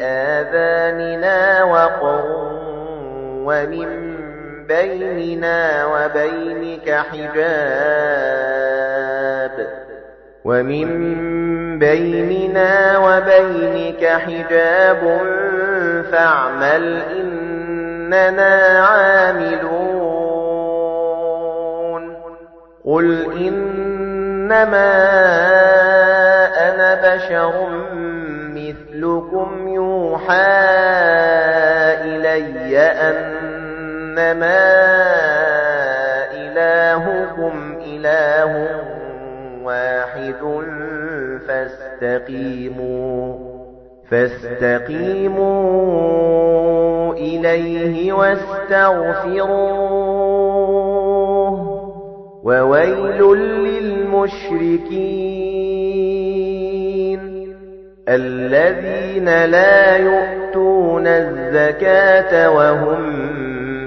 آذاننا وقر ومن بيننا وبينك حجاب ومن بيننا وبينك حجاب فاعمل إننا عاملون قل إنما أنا بشر مثلكم يوحى إلي أنما إلهكم إله واحد فاستقيموا فاستقيموا إليه واستغفروه وويل للمشركين. الذين لا يؤتون الزكاة وهم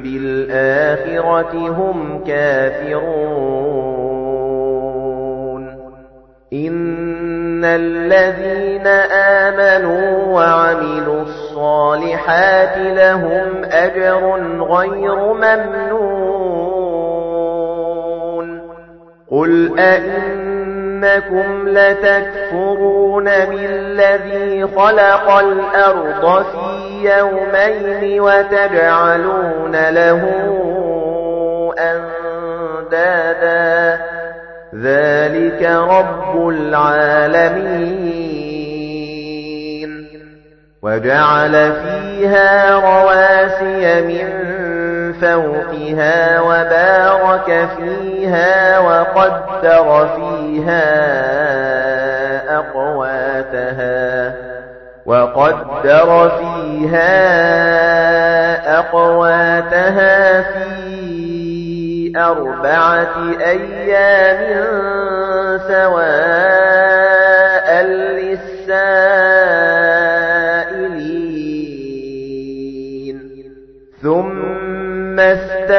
بالآخرة هم كافرون. إن الذين آمنوا وعملوا الصالحات لهم أجر غير ممنون. قل أئنكم لتكفرون بالذي خلق الأرض في يومين وتجعلون له أندادا. ذلك رب العالمين. وجعل فيها رواسي من فوقها وبارك فيها وقدر فيها أقواتها وقدر فيها أقواتها في أربعة أيام سواء للسائلين. ثم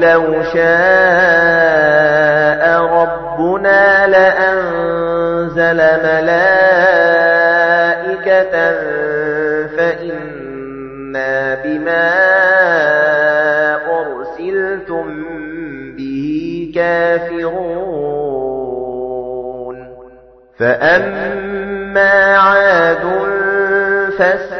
لو شاء رب رَبُّنَا لَأَنزَلَ مَلَائِكَةً فَإِنَّا بِمَا أُرْسِلْتُم بِهِ كَافِرُونَ. فَأَمَّا عَادٌ فَاسْتَكْبَرُوا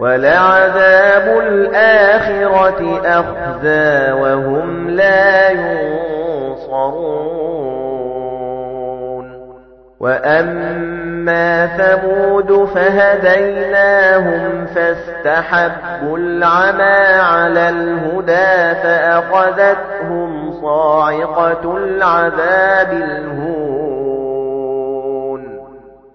وَلَعَذَابُ الْآخِرَةِ أَخْزَى وَهُمْ لَا يُنصَرُونَ. وَأَمَّا ثَمُودُ فَهَدَيْنَاهُمْ فَاسْتَحَبُّوا الْعَمَى عَلَى الْهُدَى فَأَخَذَتْهُمْ صَاعِقَةُ الْعَذَابِ الْهُونِ.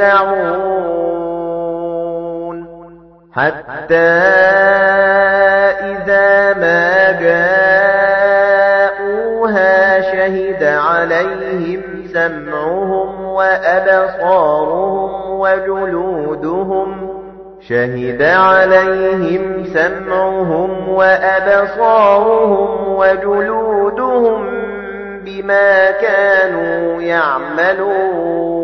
يُوزَعُونَ. حَتَّى إِذَا مَا جَاءُوهَا شَهِدَ عَلَيْهِمْ سَمْعُهُمْ وَأَبْصَارُهُمْ وَجُلُودُهُمْ. شَهِدَ عَلَيْهِمْ سَمْعُهُمْ وَأَبْصَارُهُمْ وَجُلُودُهُمْ بِمَا كَانُوا يَعْمَلُونَ.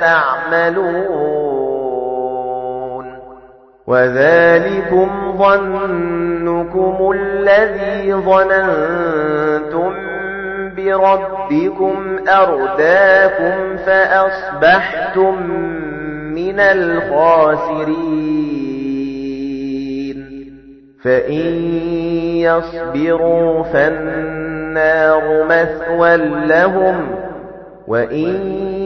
تَعْمَلُونَ وَذَلِكُمْ ظَنُّكُمُ الَّذِي ظَنَنتُم بِرَبِّكُمْ أَرْدَاكُمْ فَأَصْبَحْتُم مِّنَ الْخَاسِرِينَ. فَإِن يَصْبِرُوا فَالنَّارُ مَثْوًى لَّهُمْ وَإِن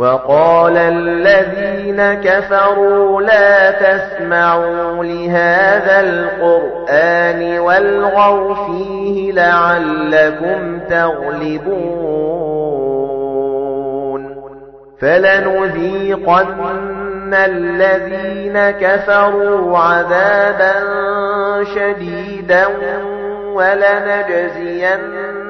وَقَالَ الَّذِينَ كَفَرُوا لَا تَسْمَعُوا لِهَذَا الْقُرْآنِ وَالْغَوْا فِيهِ لَعَلَّكُمْ تَغْلِبُونَ فَلَنُذِيقَنَّ الَّذِينَ كَفَرُوا عَذَابًا شَدِيدًا وَلَنَجْزِيَنَّ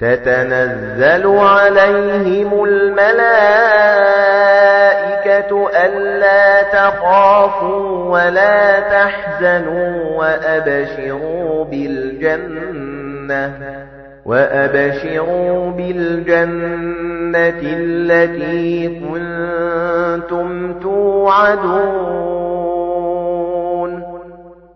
تَتَنَزَّلُ عَلَيْهِمُ الْمَلَائِكَةُ أَلَّا تَخَافُوا وَلَا تَحْزَنُوا وَأَبْشِرُوا بِالْجَنَّةِ وَأَبْشِرُوا بِالْجَنَّةِ الَّتِي كُنتُمْ تُوعَدُونَ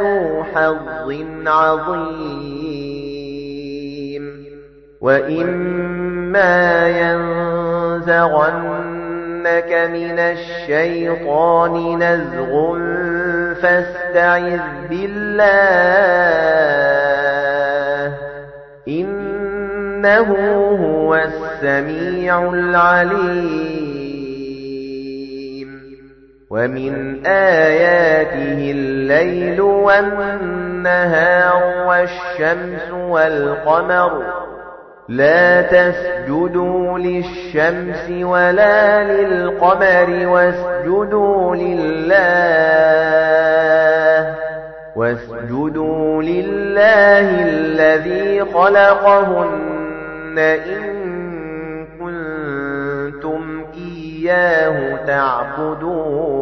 ذو حظ عظيم. وإما ينزغنك من الشيطان نزغ فاستعذ بالله. إنه هو السميع العليم. ومن آياته الليل والنهار والشمس والقمر لا تسجدوا للشمس ولا للقمر واسجدوا لله واسجدوا لله الذي خلقهن إن كنتم إياه تعبدون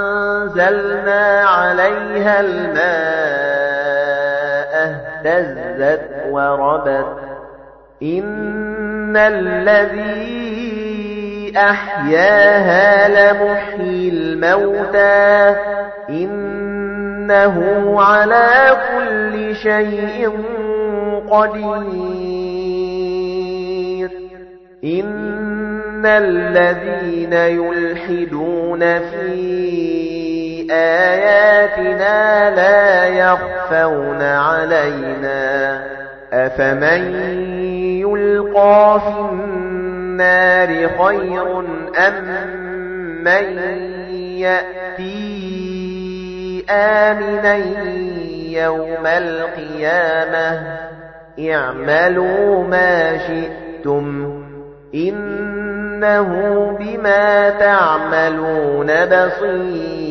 أَنزَلْنَا عَلَيْهَا الْمَاءَ اهْتَزَّتْ وَرَبَتْ. إِنَّ الَّذِي أَحْيَاهَا لَمُحْيِي الْمَوْتَى. إِنَّهُ عَلَى كُلِّ شَيْءٍ قَدِيرٌ. إِنَّ الَّذِينَ يُلْحِدُونَ فِي آيَاتِنَا لَا يَخْفَوْنَ عَلَيْنَا أَفَمَن يُلْقَى فِي النَّارِ خَيْرٌ أَم مَّن يَأْتِي آمِنًا يَوْمَ الْقِيَامَةِ اعْمَلُوا مَا شِئْتُمْ إِنَّهُ بِمَا تَعْمَلُونَ بَصِيرٌ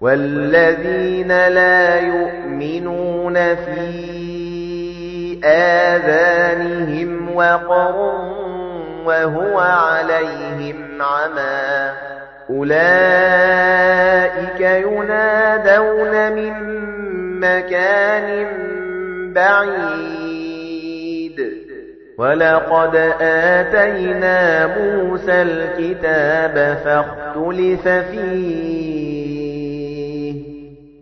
وَالَّذِينَ لَا يُؤْمِنُونَ فِي آذَانِهِمْ وَقْرٌ وَهُوَ عَلَيْهِمْ عَمًى أُولَئِكَ يُنَادَوْنَ مِن مَّكَانٍ بَعِيدٍ. وَلَقَدْ آتَيْنَا مُوسَى الْكِتَابَ فَاخْتُلِفَ فِيهِ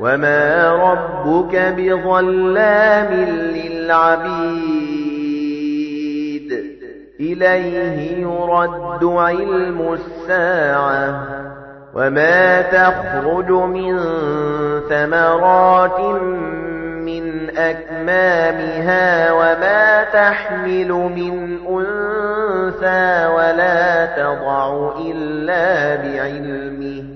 وَمَا رَبُّكَ بِظَلَّامٍ لِلْعَبِيدِ إِلَيْهِ يُرَدُّ عِلْمُ السَّاعَةِ وَمَا تَخْرُجُ مِنْ ثَمَرَاتٍ مِنْ أَكْمَامِهَا وَمَا تَحْمِلُ مِنْ أُنْثَى وَلَا تَضَعُ إِلَّا بِعِلْمِهِ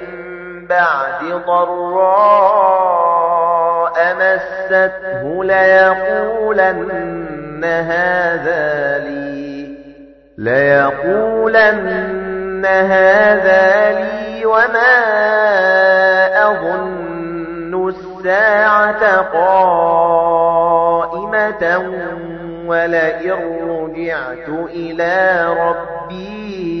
بَعْدِ ضَرَّاءٍ مَّسَّتْهُ لَيَقُولَنَّ هذا لي ليقولن هذا لي وما أظن الساعة قائمة ولئن رجعت إلى ربي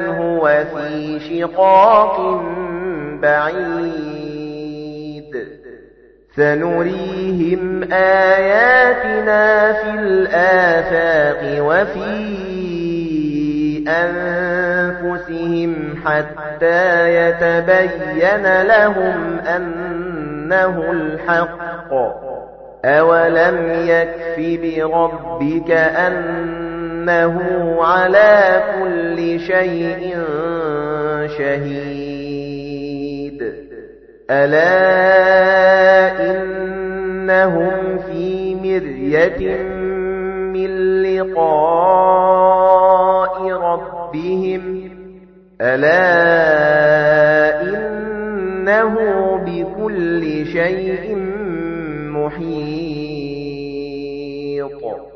هُوَ فِي شِقَاقٍ بَعِيدٍ. سَنُرِيهِمْ آيَاتِنَا فِي الْآفَاقِ وَفِي أَنفُسِهِمْ حَتَّى يَتَبَيَّنَ لَهُمْ أَنَّهُ الْحَقُّ. أَوَلَمْ يَكْفِ بِرَبِّكَ أَنَّهُ عَلَى كُلِّ شَيْءٍ شَهِيدٌ. أَلَا إِنَّهُمْ فِي مِرْيَةٍ مِّن لِّقَاءِ رَبِّهِمْ. أَلَا إِنَّهُ بِكُلِّ شَيْءٍ مُحِيطٌ.